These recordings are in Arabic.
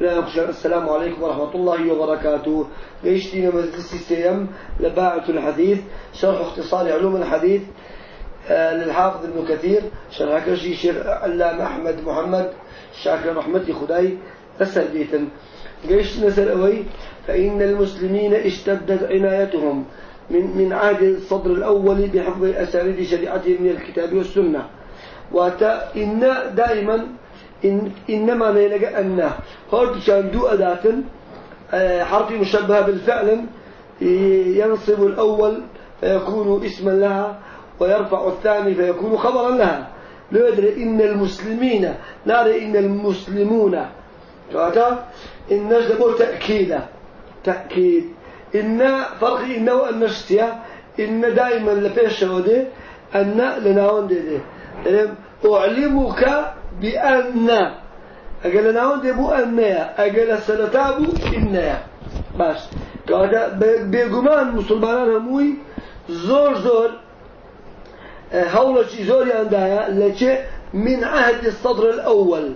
السلام عليكم ورحمة الله وبركاته. ليشتينا مجلس السيم لباعة الحديث شرح اختصار علوم الحديث آه، للحافظ ابن كثير شرح كرشي شيخ علام أحمد محمد شاكر رحمتي خداي أسأل بيتن. قيش نسأل أوي فإن المسلمين اشتدت عنايتهم من من عهد الصدر الأول بحفظ أساليب شريعتهم من الكتاب والسنة. وتا إن دائما إن إنما نيلقى أن هرد كان دو أداة آه، حرف مشبه بالفعل ينصب الأول فيكون اسما لها ويرفع الثاني فيكون خبرا لها. لو يدري إن المسلمين نرى إن المسلمون فأتا إن نجد تأكيدا تأكيد إن فرق إنه وأن اشتيا إن دائما لفيش ودي أن لناون دي, دي. أعلمك بأن أقل ناون دي بو أنيا أقل سنتابو إنيا باش. كواتا بيقمان مسلمان هموي زور زور هولش زوري عندها لكي من عهد الصدر الأول.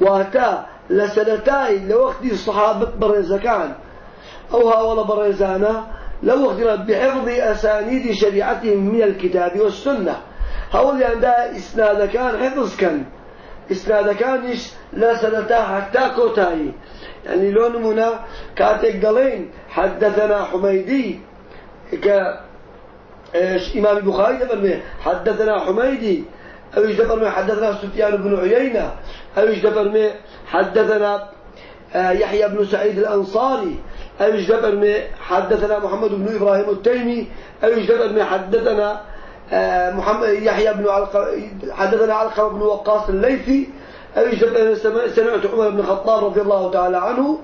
واتا لسنتاي لوقت الصحابة برزكان أو هاولا برزانا لوقت بحفظ أسانيد شريعتهم من الكتاب والسنة. هول عندها إسناد كان حفظ كان سنتا حتى كوتاي. يعني لون منا كاتك قلين حدثنا حميدي ك إيش إمام البخاري دبر حدثنا حميدي أو إيش دبر حدثنا سفيان بن أو إيش دبر حدثنا آه، يحيى بن سعيد الأنصاري أو دبر حدثنا محمد بن إبراهيم التيمي أو دبر حدثنا محمد يحيى بن علق حدثنا علقمة بن وقاص الليثي أو سمعت عمر بن الخطاب رضي الله تعالى عنه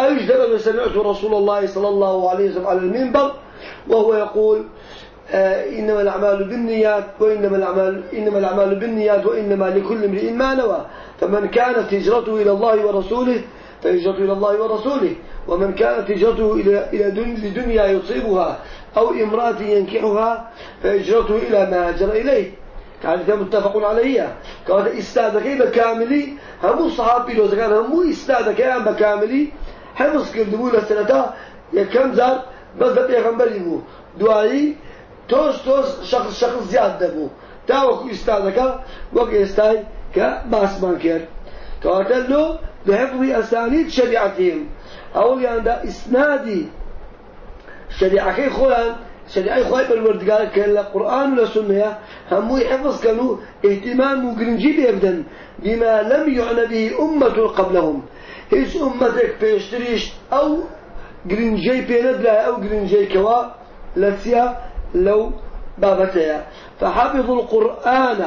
أو سمعت رسول الله صلى الله عليه وسلم على المنبر وهو يقول آه، إنما الأعمال بالنيات وإنما الأعمال إنما الأعمال بالنيات وإنما لكل امرئ ما نوى فمن كانت هجرته إلى الله ورسوله فهجرته إلى الله ورسوله ومن كانت هجرته إلى إلى دنيا يصيبها أو امرأة ينكحها فهجرته إلى ما هاجر إليه. كانت متفق عليها كانت استاذك بكاملي؟ همو صحابي لو كان همو استاذك يا بكاملي؟ حفظ كردبو لسنتا يكم زار؟ بس بيغمبري بو دعائي توس توس شخص شخص زيادة بو تاوكو استاذك وقع أستاذ كباسمان كير. كانت له بحفظ أسانيد شريعتهم. أو يعني إسنادي شريعة خوان شريعة خوان بالوردقال كان القرآن ولا سنة هم يحفظ كانوا اهتمام وقرنجي بيبدن بما لم يعنى به أمة قبلهم. هيش أمتك بيشتريش أو قرنجي بيندلا أو قرنجي كوا لسيا لو بابتها. فحفظوا القرآن.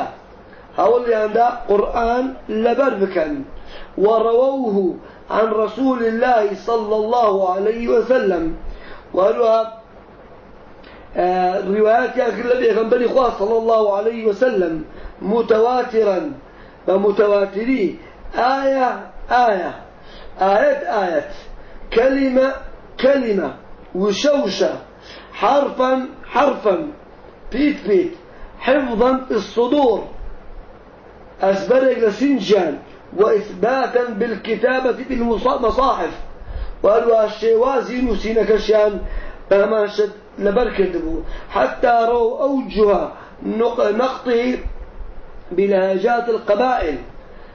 هؤلاء عند قرآن لبربكا ورووه عن رسول الله صلى الله عليه وسلم. وقالوا آه، روايات كل بيغنبري خواه صلى الله عليه وسلم متواترا ومتواتري. آية آية آية آية. كلمة كلمة. وشوشة. حرفا حرفا. بيت بيت. حفظا الصدور. أسبرق لسنجان وإثباتا بالكتابة بالمصاحف وقالوا الشيوازي نسينا كشيان بهما شد لبركدبو حتى رو أوجها نقطه بلهجات القبائل.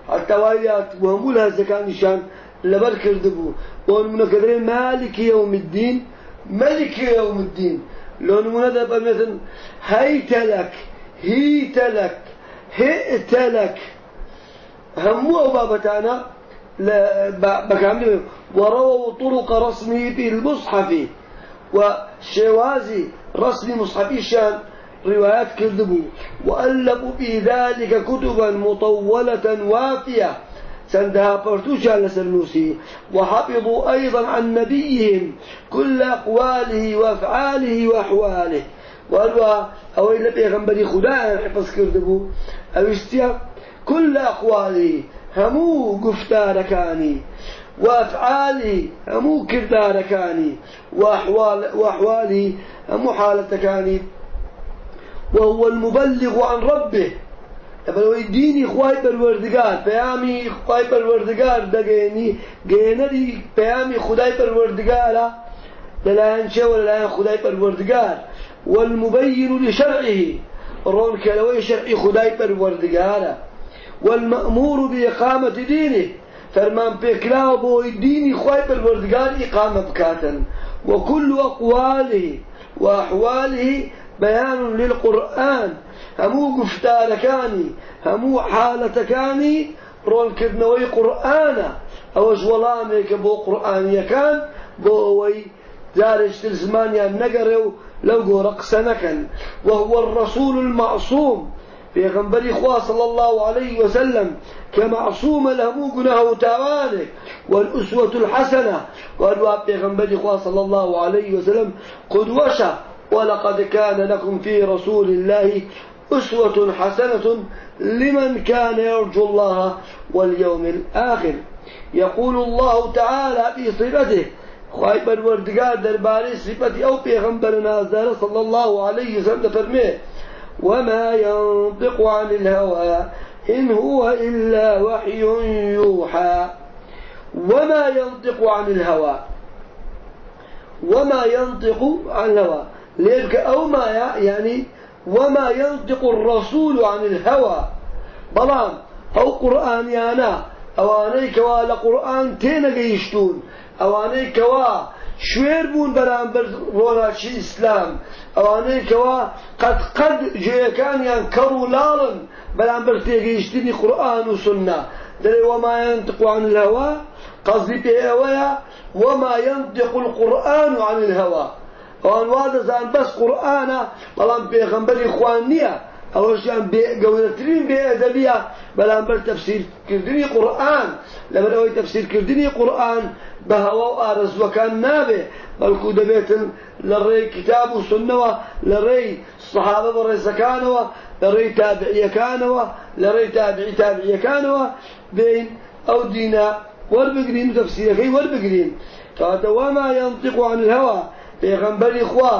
حتى وايات وهمولها زكاة نشان لبركدبو ومن كذلك مالك يوم الدين ملك يوم الدين. لو نمونا مثلا هيت لك هيت لك هئت لك. همو بابتانا ورووا طرق رسمه في المصحف. وشوازي رسم مصحف شان روايات كذبوا. وألفوا في ذلك كتبا مطولة وافية سندها برتوشا لسلوسي وحفظوا أيضا عن نبيهم كل أقواله وأفعاله وأحواله. وقالوا أو إلا بيغنبري خداء حفظ كردبو أو استيا كل أقواله همو قفتار كاني وأفعاله همو كردار كاني وأحوال وأحواله همو حالة كاني وهو المبلغ عن ربه. بەوەی دینی خی پەروەردگار پەیامی خی پەروەردگار دەگەێنی گەێنەری پەیامی خدای پەروەردگارە لەلایەن چێوە لەلایەن خدای پەروەردگار والمبين لشرعه. رون كلوي شرعي خداي پروردگارا. والمأمور بإقامة دينه. فرمان بكلاو بوي ديني خواي پروردگار إقامة بكاتن. وكل أقواله وأحواله بيان للقرآن. همو گفتارەکانی هەموو حالەتەکانی ڕۆنکردنەوەی قورآانە ئەوەش وەڵامێکە بۆ قورآانیەکان بۆ ئەوەی جارێشتر زمانیان نەگەڕێ و لەو گۆرە قسە نەکەن. وهو الرسول المعصوم. پێغمبەری خوا صلى الله عليه وسلم كمعصوم لهمو قناه وتاوانك والأسوة الحسنة قالوا بيغنبري خوا صلى الله عليه وسلم قدوشة ولقد كان لكم في رسول الله أسوة حسنة لمن كان يرجو الله واليوم الآخر. يقول الله تعالى في صفته خايب الوردقار درباري صفتي أو بيغنبر نازل صلى الله عليه وسلم فرميه وما ينطق عن الهوى إن هو إلا وحي يوحى وما ينطق عن الهوى وما ينطق عن الهوى ليك أو ما يعني وما ينطق الرسول عن الهوى بلان أو قرآن يانا أواني كوا لقرآن تينا قيشتون أواني كوا شوير بون بلان ڕۆناچی ئیسلام. ئەوانەی کەوا قەت قەت جێیەکانیان کەڕ و لاڵن بەرامبەر تێگەیشتنی قورآن و سنە. دەرێ ينطق عن الهوى؟ قصدي پێ ئەوەیە وما ينطق القرآن عن الهوى. ئەوان وا دەزان بەس قورآانە بەڵام پێغەمبەری خوان نییە. ئەوەشیان گەورەترین بێ ئەدەبیە بەلامبەر تەفسیرکردنی قورآن لەبەر ئەوەی تەفسیرکردنی قورآن بە هەوا و ئارەزوەکان نابێ بەڵکو دەبێتن لە ڕێی کتاب و سنەوە لە ڕێی سەحابە بە ڕێزەکانەوە لە ڕێی تابعیەکانەوە لە ڕێی تابعی تابعیەکانەوە بین ئەو دینە وەربگرین و تەفسیرەکەی وەربگرین کاتە وما ينطق عن الهوى. پێغەمبەری خوا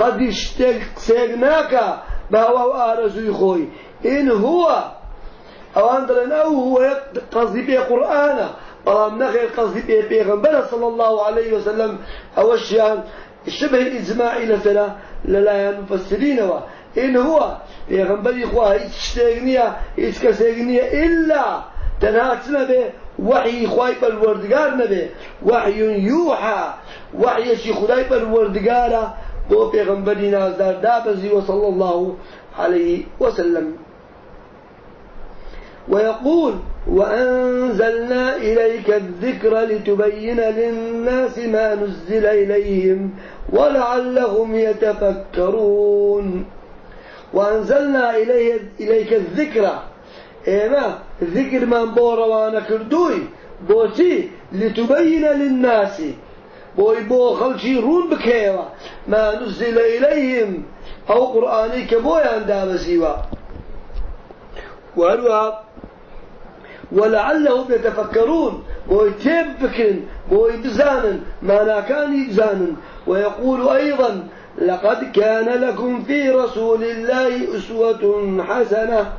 قەدی شتێک قسێک ناکە باوا و ئارەزووی خۆی ئین هووە ئەوان دەڵێن ئەو هوە قەزی پێ قورآانە بەڵام نەخێر قەزی پێ پێغەمبەرە صلى الله عليه وسلم. ئەوەشیان شبه ئیجماعی لەسەرە لەلایەن مفسرینەوە إن هو. پێغەمبەری خوا هیچ شتێک نییە هیچ کەسێک نییە إلا تەنها چ نەبێ وحی خوای پەروەردگار نەبێ وحی یوحا. وحیەکی خدای پەروەردگارە بۆ پێغەمبەری نازدار دابەزی وصلى الله عليه وسلم. ويقول وأنزلنا إليك الذكر لتبين للناس ما نزل إليهم ولعلهم يتفكرون. وأنزلنا إليك الذكر. ئێمە ذکرمان بۆ ڕەوانە کردووی بۆچی لتبینە للناسی بۆ خەڵکی ڕوون بکەیەوە. ما نزل إليهم ئەو قورآانی کە بۆیان دابەزیوە وهروها ولعلهم يتفكرون. بوي تيب بكن بوي بزانن معناكاني بزانن. ويقول أيضا لقد كان لكم في رسول الله أسوة حسنة.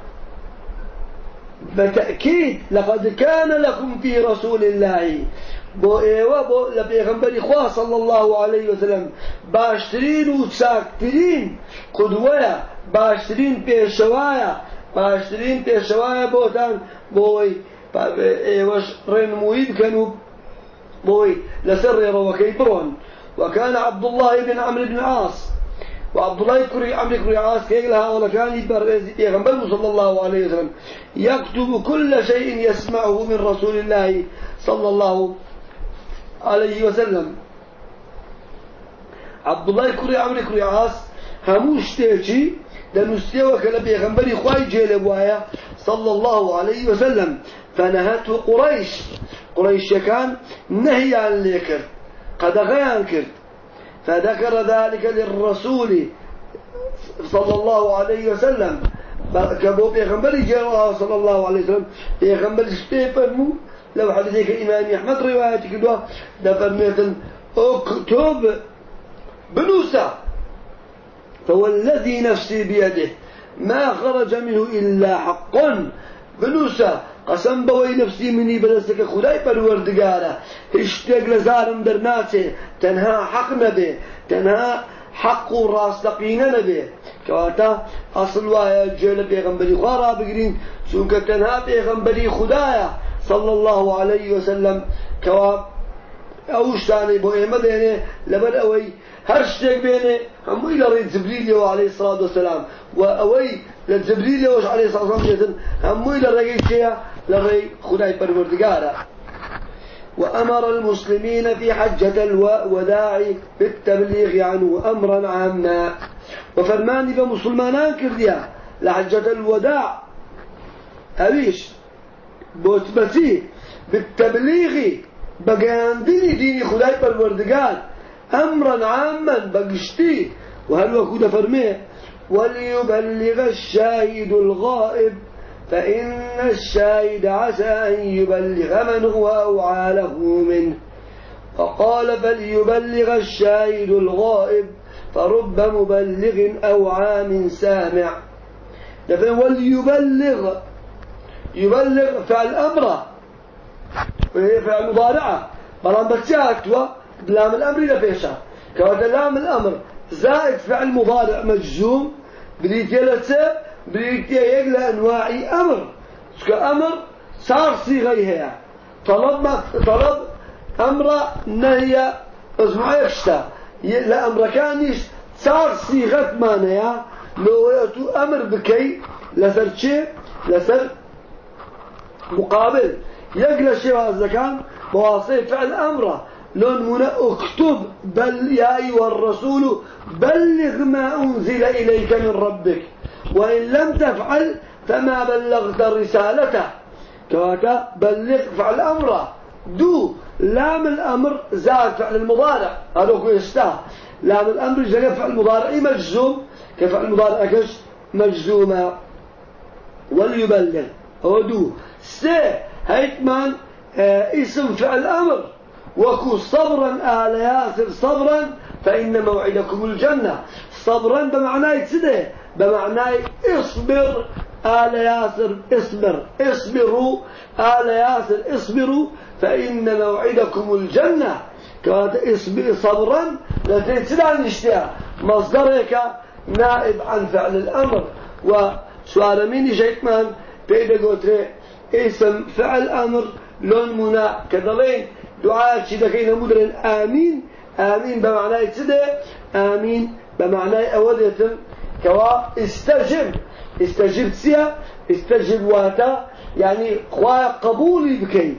بتأكيد لقد كان لكم في رسول الله بو أيوه بو لبيغمبري خواه صلى الله عليه وسلم باشترين وشاكترين قدوة باشترين بيشوايا باشترين بيشوايا بوتان بوي ايوش رنموي بكنوا بوي لسر روكي برون وكان عبد الله بن عمرو بن العاص وعبد الله كري عمرو كري عاص لها ولا كان يغنبل صلى الله عليه وسلم. يكتب كل شيء يسمعه من رسول الله صلى الله عليه وسلم عبد الله كري عمرو كري عاص هموش تيجي لنستوى كلا بيغنبري خواي جيل بوايا صلى الله عليه وسلم. فنهته قريش. قريش كان نهي عن ليكر قد غيان كرت فذكر ذلك للرسول صلى الله عليه وسلم. كبو بيغنبري جاء صلى الله عليه وسلم. بيغنبري ستيفرمو لو حديثك إمام أحمد روايتك دوا دفرميتن اكتب بنوسى فوالذي نفسي بيده ما خرج منه إلا حق. بنوسى قسم بوي نفسي مني بلسك خداي پروردگارة. هشتاق لزارم در ناسه تنها حق نبي تنها حق و راستقینه نبي. كواتا أصل وایا جل پیغمبری خوارا بگرین چونکه تنها پیغمبری صلى الله عليه وسلم كوا اوشتاني بو ايمه دينه لبر اوي هر بێنێ هەمووی لە ڕێ جبریلەوە عليه الصلاة والسلام و ئەوەی لە جبریلەوەش عليه الصلاة والسلام لە ڕێگەی چێە لە ڕێی خدای پەروەردگارە وأمر المسلمين في حجة الوداع بالتبليغ عنه أمرا عاما وفرماني بمسلمان كرديا لحجة الوداع أويش بوتبتي بالتبليغ بقاندني ديني خداي بالوردقان أمرا عاما بقشتي وهل وكود فرميه وليبلغ الشاهد الغائب فإن الشاهد عسى أن يبلغ من هو أوعى له منه. فقال فليبلغ الشاهد الغائب فرب مبلغ أوعى من سامع. وليبلغ يبلغ فعل أمره وهي فعل مضارعة بلان بتشاكتوا لام الأمر لفيشا كواتا لام الأمر زائد فعل مضارع مجزوم بريتي لتسا بريتي يقل أنواع أمر. أمر صار صيغة هي طلب طلب أمر نهي اسمع يفشتا لا أمر كانش صار صيغة مانيا. لو أمر بكي لسر شيء لسر مقابل. شيء هذا كان بواسطة فعل أمره لون منا اكتب بل يا أيها الرسول بلغ ما أنزل إليك من ربك وإن لم تفعل فما بلغت رسالته. كواكا بلغ فعل أمره دو لام الأمر زاد فعل المضارع. هذا هو يستاه لام الأمر زاد فعل المضارع مجزوم. كفعل المضارع كش مجزوما وليبلغ. هو دو سي هيتمان آه اسم فعل أمر. وكو صبرا آل ياسر صبرا فإن موعدكم الجنة. صبرا بمعنى يتسده بمعنى اصبر. آل ياسر اصبر اصبروا. آل ياسر اصبروا فإن موعدكم الجنة. كانت اصبر صبرا لتنسل عن الاشتياء مصدرك نائب عن فعل الأمر. وسؤال مين جيتمان بيدا قوتري اسم فعل أمر لون منا كذلين. دعاء شي دكين مدرن. آمين. آمين بمعنى تده آمين بمعنى أودية كوا استجب. استجب سيا. استجب واتا. يعني خوايا قبولي بكي.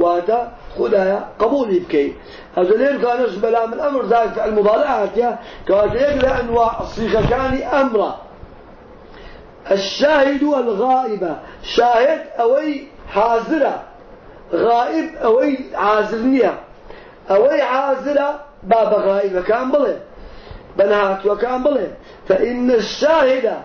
واتا خدايا قبولي بكي. هذا ليه كانش بلا من ذلك في المضارعات يا. كواتا يقلع أنواع الصيغة كان أمرا. الشاهد الغائبة شاهد أوي حاضرة غائب أوي عازلنية. أوي عازلة باب غائب كان بله بنهات وكان بله فإن الشاهد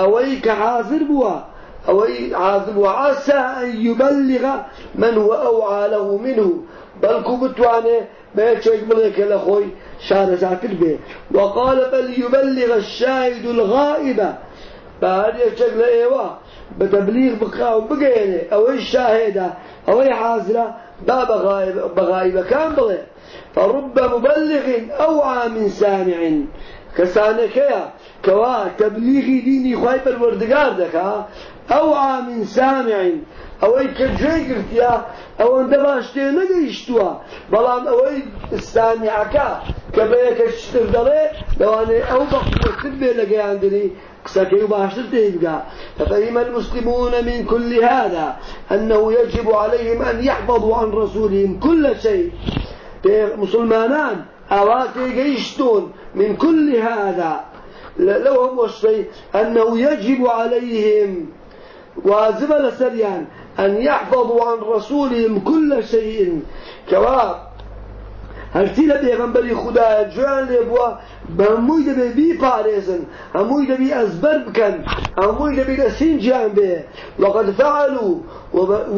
أوي كعازل بوا أوي عازل بوا. عسى أن يبلغ من هو أوعى له منه. بل كبتوانه بيتشيك ملك لأخوي شار زاتر به وقال بل يبلغ الشاهد بە هەر یەکێک لە ئێوە بە تەبلیغ بخاو بگەێنێ ئەوەی شاهێدا ئەوەی حازرا با بەغایبەکان بڵێ. فڕب مبلغ ئەو عامین سامعین کەسانەکەیە کەوا تەبلیغی دینی خی پەروەردگار دەکا ئەو عامین سامعین ئەوەی کە گوێ گرتیا ئەوەندە باش تێ نەگەیشتووە. بەڵام ئەوەی سامیعەکە كبيك الشتر لو أنا أو بقى مستبه لقي عندني سكي باشر تيبقى ففهم المسلمون من كل هذا أنه يجب عليهم أن يحفظوا عن رسولهم كل شيء. مسلمانان أواتي جيشتون من كل هذا لو هم وصفي أنه يجب عليهم واجب لسريان أن يحفظوا عن رسولهم كل شيء. كواب هەرچی لە پێغەمبەری خدایە جویان لێ بووە بە هەمووی دەبێ بیپارێزن هەمووی دەبی ئەزبەر بکەن هەمووی دەبی لە سینجیان بێ. وقد فعلوا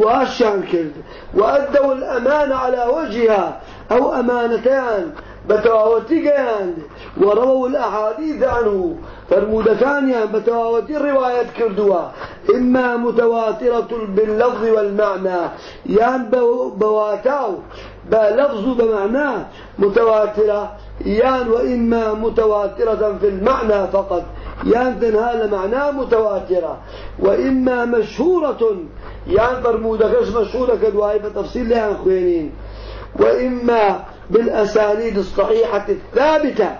واشان کرد وأدوا الأمانة على وجهها أو أمانتان بتواوتي قيان ورووا الأحاديث عنه. فرمودكانيا بتواوتي الرواية كردوا. إما متواترة باللفظ والمعنى. يان بواتاو. بلفظ بمعناه متواترة. يان وإما متواترة في المعنى فقط. يان تنها لمعنى متواترة. وإما مشهورة. يان برمودكش مشهورة كدواي بتفصيل لها خوينين. وإما بالأسانيد الصحيحة الثابتة.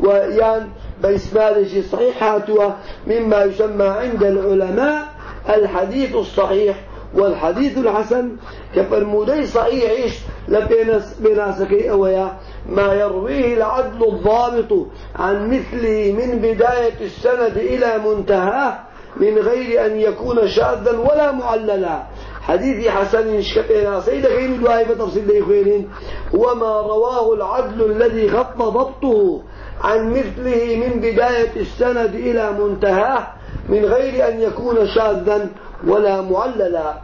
ويان بإسناد صحيحة مما يسمى عند العلماء الحديث الصحيح والحديث الحسن. كفرمودي صحيح لبيناس بيناسكي أويا ما يرويه العدل الضابط عن مثله من بداية السند إلى منتهاه من غير أن يكون شاذا ولا معللا. حديث حسن شكبنا سيدة كين دعاء بتفصيل دي هو ما رواه العدل الذي خط ضبطه عن مثله من بداية السند إلى منتهاه من غير أن يكون شاذا ولا معللا.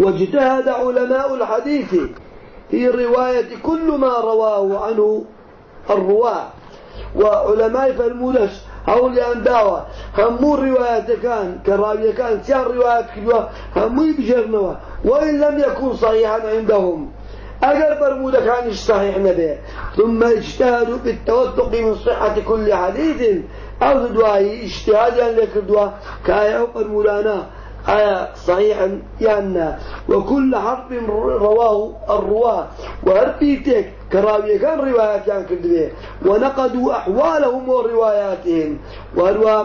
واجتهد علماء الحديث في رواية كل ما رواه عنه الرواة. وعلماء فالمودش داوة همو الروايات كان كراوية كان سيان روايات كلها همو بجرنوا. وإن لم يكن صحيحا عندهم. أجر برمودة كان صحيح نبي. ثم اجتهدوا بالتوثق من صحة كل حديث. أو دواي اجتهادا لك دوا كايا برمودانا. آية صحيحا يعني وكل حرف رواه الرواة. وهربيتك كراوية كان رواية كان كذبه ونقدوا أحوالهم ورواياتهم. وهروا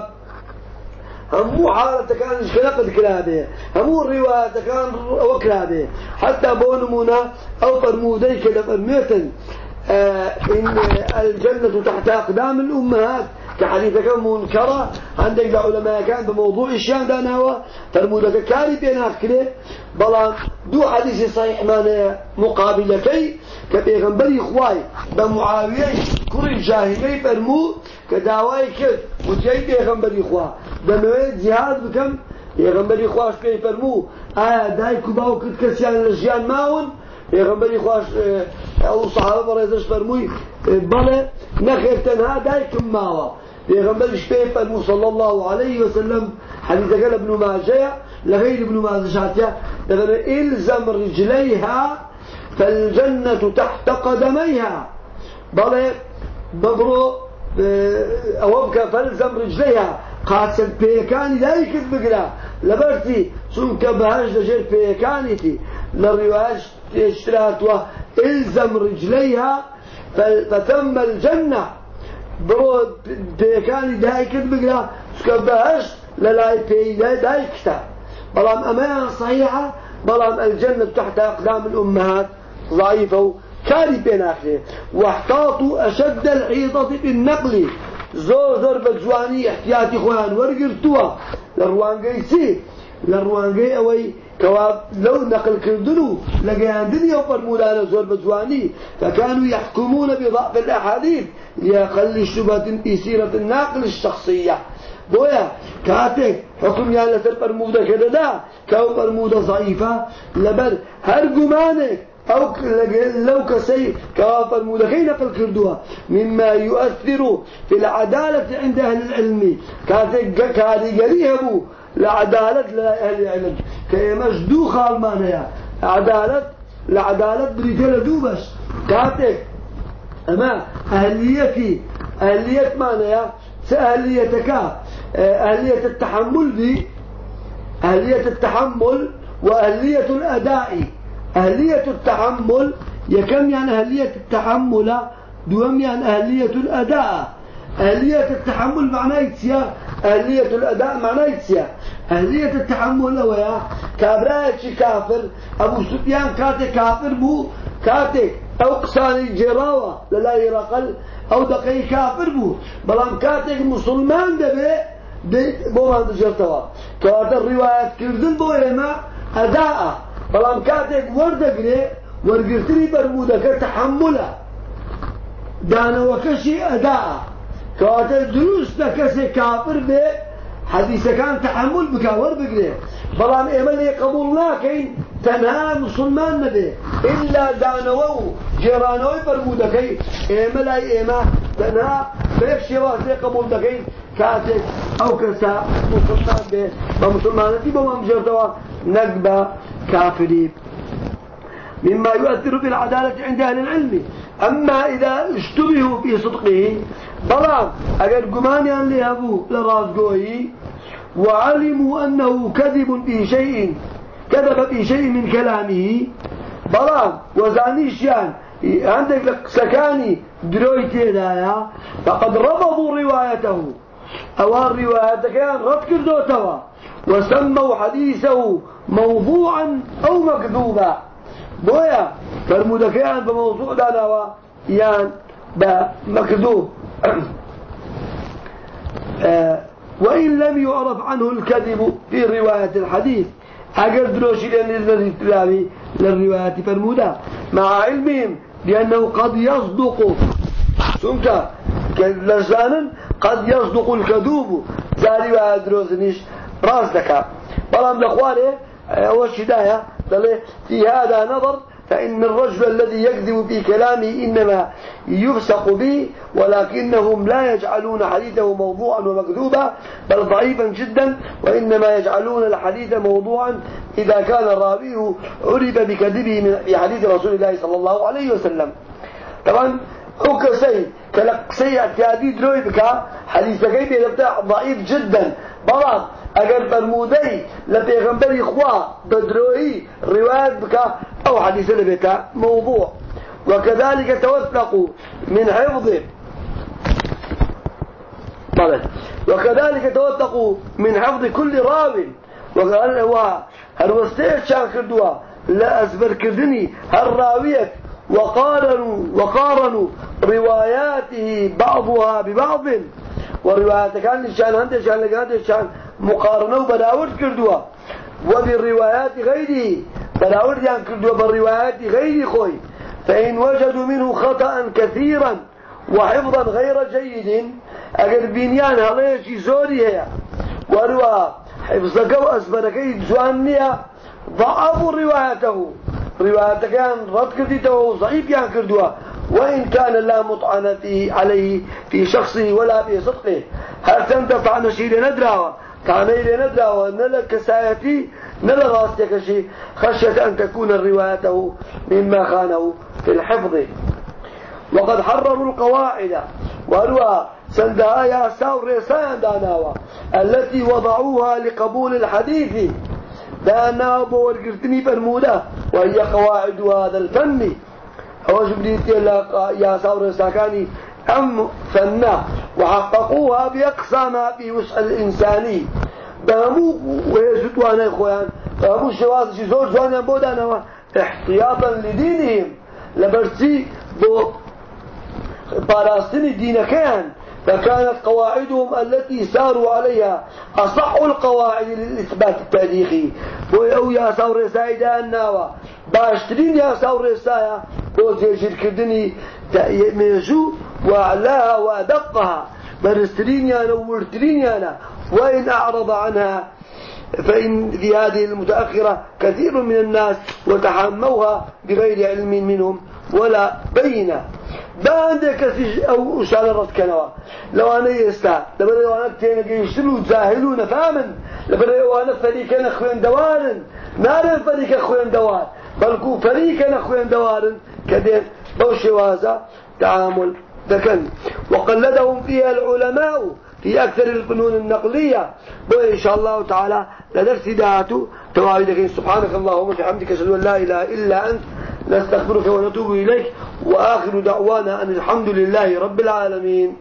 همو حالة كان نقد كلابه همو الرواية كان وكلابه حتى بونمونا أو فرموديك لفرميتن آه إن الجنة تحت أقدام الأمهات. كحديثك منكرة عندك العلماء كان بموضوع الشام داناوا فرمودك كاري بين أخكره بلا دو حديث صحيح معناه مقابلتي كبيغنبري خواي بمعاوية كل الجاهلي فرمو كداواي كد وتيي بيغنبري خوا دمويت جهاد بكم؟ بيغنبري خواش كي فرمو؟ آية دايكو باو كد كسيان لجيان ماون. بيغنبري خواش أو صحابة بريزش فرموي بلا نخير تنها دايكم ماوا. پیغمبر شپه فرمو صلى الله عليه وسلم حديث قال ابن ماجه لغير ابن ماجه شاتيا الزم رجليها فالجنة تحت قدميها بل ببرو أوبك فالزم رجليها قاسم بيكاني لا يكذب بقرا لبرتي سنك بهاش دجير بيكانيتي للرواج اشترات الزم رجليها فتم الجنة برو بيكاني دايكت بقرا سكبهاش للاي بي دايكتا بلام أمانة صحيحة بلام الجنة تحت أقدام الأمهات. ضعيفة كاري بين آخره واحتاطوا أشد الحيطة بالنقل زور زور بجواني احتياطي خوان ورقرتوا لروانقي سي لروانقي أوي كواب لو نقل كردنو لقيان دنيا وفرمولانا زور بجواني فكانوا يحكمون بضعف الأحاديث لأقل شبهة في سيرة الناقل الشخصية. بويا كاتك حكم يعني لسر فرمودة كده لا كو فرمودة ضعيفة لبر هرقمانك أو لو كسي كوافر مودكي نقل كردوها مما يؤثر في العدالة عند أهل العلم. كاري قريبو لعدالة لأهل العلم. كيمش دو خالمانيا عدالة لعدالة بريتيل دو بس كاتك أما أهليتي أهلية مانيا. سأهليتك. أهلية التحمل دي أهلية التحمل وأهلية الأداء. أهلية التحمل يكم يعني أهلية التحمل؟ دوميان أهلية الأداء. أهلية التحمل معناه يتسيا. أهلية الأداء معناه يتسيا. أهلية التحمل ويا كابرايك كافر أبو سفيان كاتي كافر بو كاتي أو قصاني جراوة للا يرقل أو دقي كافر بو. بلان كاتي مسلمان دبي بو ما دجرتوا. كواتر الروايات كردن بو إما أداء. بلان كاتي وردقري ورقرتني برمودك تحمله دانەوەکەشی ئەدا. کەواتە دروستە کەسێک کافر بێ حەدیسەکان تحمل بکە وەربگرێ. بەڵام ئێمە لێ قبول ناکەین تەنها مسلمان نەبێ. ئللا دانەوە و جێرانەوەی بەرمودەکەی ئێمە لای ئێمە تەنها بێک شێواز لێ قبول دەکەین كاتك أو كسا مسلمان به بمسلمانتي بمام جرتوا نقبة كافري مما يؤثر بالعدالة عند أهل العلم. أما إذا اشتبهوا في صدقه بلان أجر قمان لهبو لرازقوي وعلموا أنه كذب في شيء كذب في شيء من كلامه. بلان وزانيش يعني عندك سكاني درويتي دايا فقد رفضوا روايته. أو الرواية كان رد كردوتوا. وسموا حديثه موضوعا أو مكذوبا. بويا فرمودكيان بموضوع داناوا يان بمكذوب. آه، وإن لم يعرف عنه الكذب في رواية الحديث أقل دروشي للرواية فرمودا مع علمهم بأنه قد يصدق سمك لسانا قد يصدق الكذوب ذا رواية دروزنيش راس دكا بلام لأخواني هو الشداية في هذا نظر فإن الرجل الذي يكذب في كلامه إنما يفسق به ولكنهم لا يجعلون حديثه موضوعا ومكذوبا بل ضعيفا جدا وإنما يجعلون الحديث موضوعا إذا كان الراوي عرف بكذبه في حديث رسول الله صلى الله عليه وسلم. طبعا هو كسي كلقسي اعتيادي دروي بك حديث كيف يبتع ضعيف جدا. بلان اگر برمودي لبيغنبري خوا بدروي روايات بك أو حديث لبيتا موضوع. وكذلك توثقوا من حفظه طبعا وكذلك توثقوا من حفظ كل راو. وقال هو هل وستيت شان كردوا لا أسبر كردني هل راوية وقارنوا وقارنوا رواياته بعضها ببعض وروايات كان الشان هندش شان لقى شان مقارنة وبلاورد كردوا وبالروايات غيره بلاورد يعني كردوا بالروايات غير خوي. فإن وجدوا منه خطأ كثيرا وحفظا غير جيد أجر بنيان هلايشي زوري هي وروا حفظك وأسبرك جوانيا ضعفوا روايته. روايته كان رد كرديته ضعيف يعني كردوا وإن كان لا مطعن فيه عليه في شخصه ولا في صدقه. هل تنتفع نشيد ندراوة كاني ندراوة نلا كسايتي نلا غاستك شيء. خشية أن تكون روايته مما خانه في الحفظ. وقد حرروا القواعد. سندايا ساور رسان داناوا التي وضعوها لقبول الحديث. دانا بورقرتني فرمودا وهي قواعد هذا الفن. أوش بديت يا ساور ساكاني. أم فنا. وحققوها بأقصى ما في وسع الإنساني. بامو ويزدوانا إخوان. بامو الشواذ شي زور جوانا بودانا احتياطا لدينهم. لبرسي بو باراستني دين كان فكانت قواعدهم التي ساروا عليها أصح القواعد للإثبات التاريخي. أو يا سور سايدا الناوى باشترين يا سور سايا. بو تيشير كردني ميزو وأعلاها وأدقها. برسترين يا نورترين يا وإن أعرض عنها فإن في هذه المتأخرة كثير من الناس وتحموها بغير علم منهم ولا بينة. بعدك أو شالرت كنوا لو أنا يستا لبدا لو أنا تينا جيشلو جاهلون فاهما لبدا لو أنا فريقا أخوين دوارن نار فريق أخوين دوار بل كو فريقا أخوين دوارن كدين بوشوازا تعامل ذكن وقلدهم فيها العلماء. في أكثر الفنون النقلية. وإن شاء الله تعالى لدرس داعته توعدك سبحانك اللهم وبحمدك أشهد أن لا إله إلا أنت نستغفرك ونتوب إليك وآخر دعوانا أن الحمد لله رب العالمين.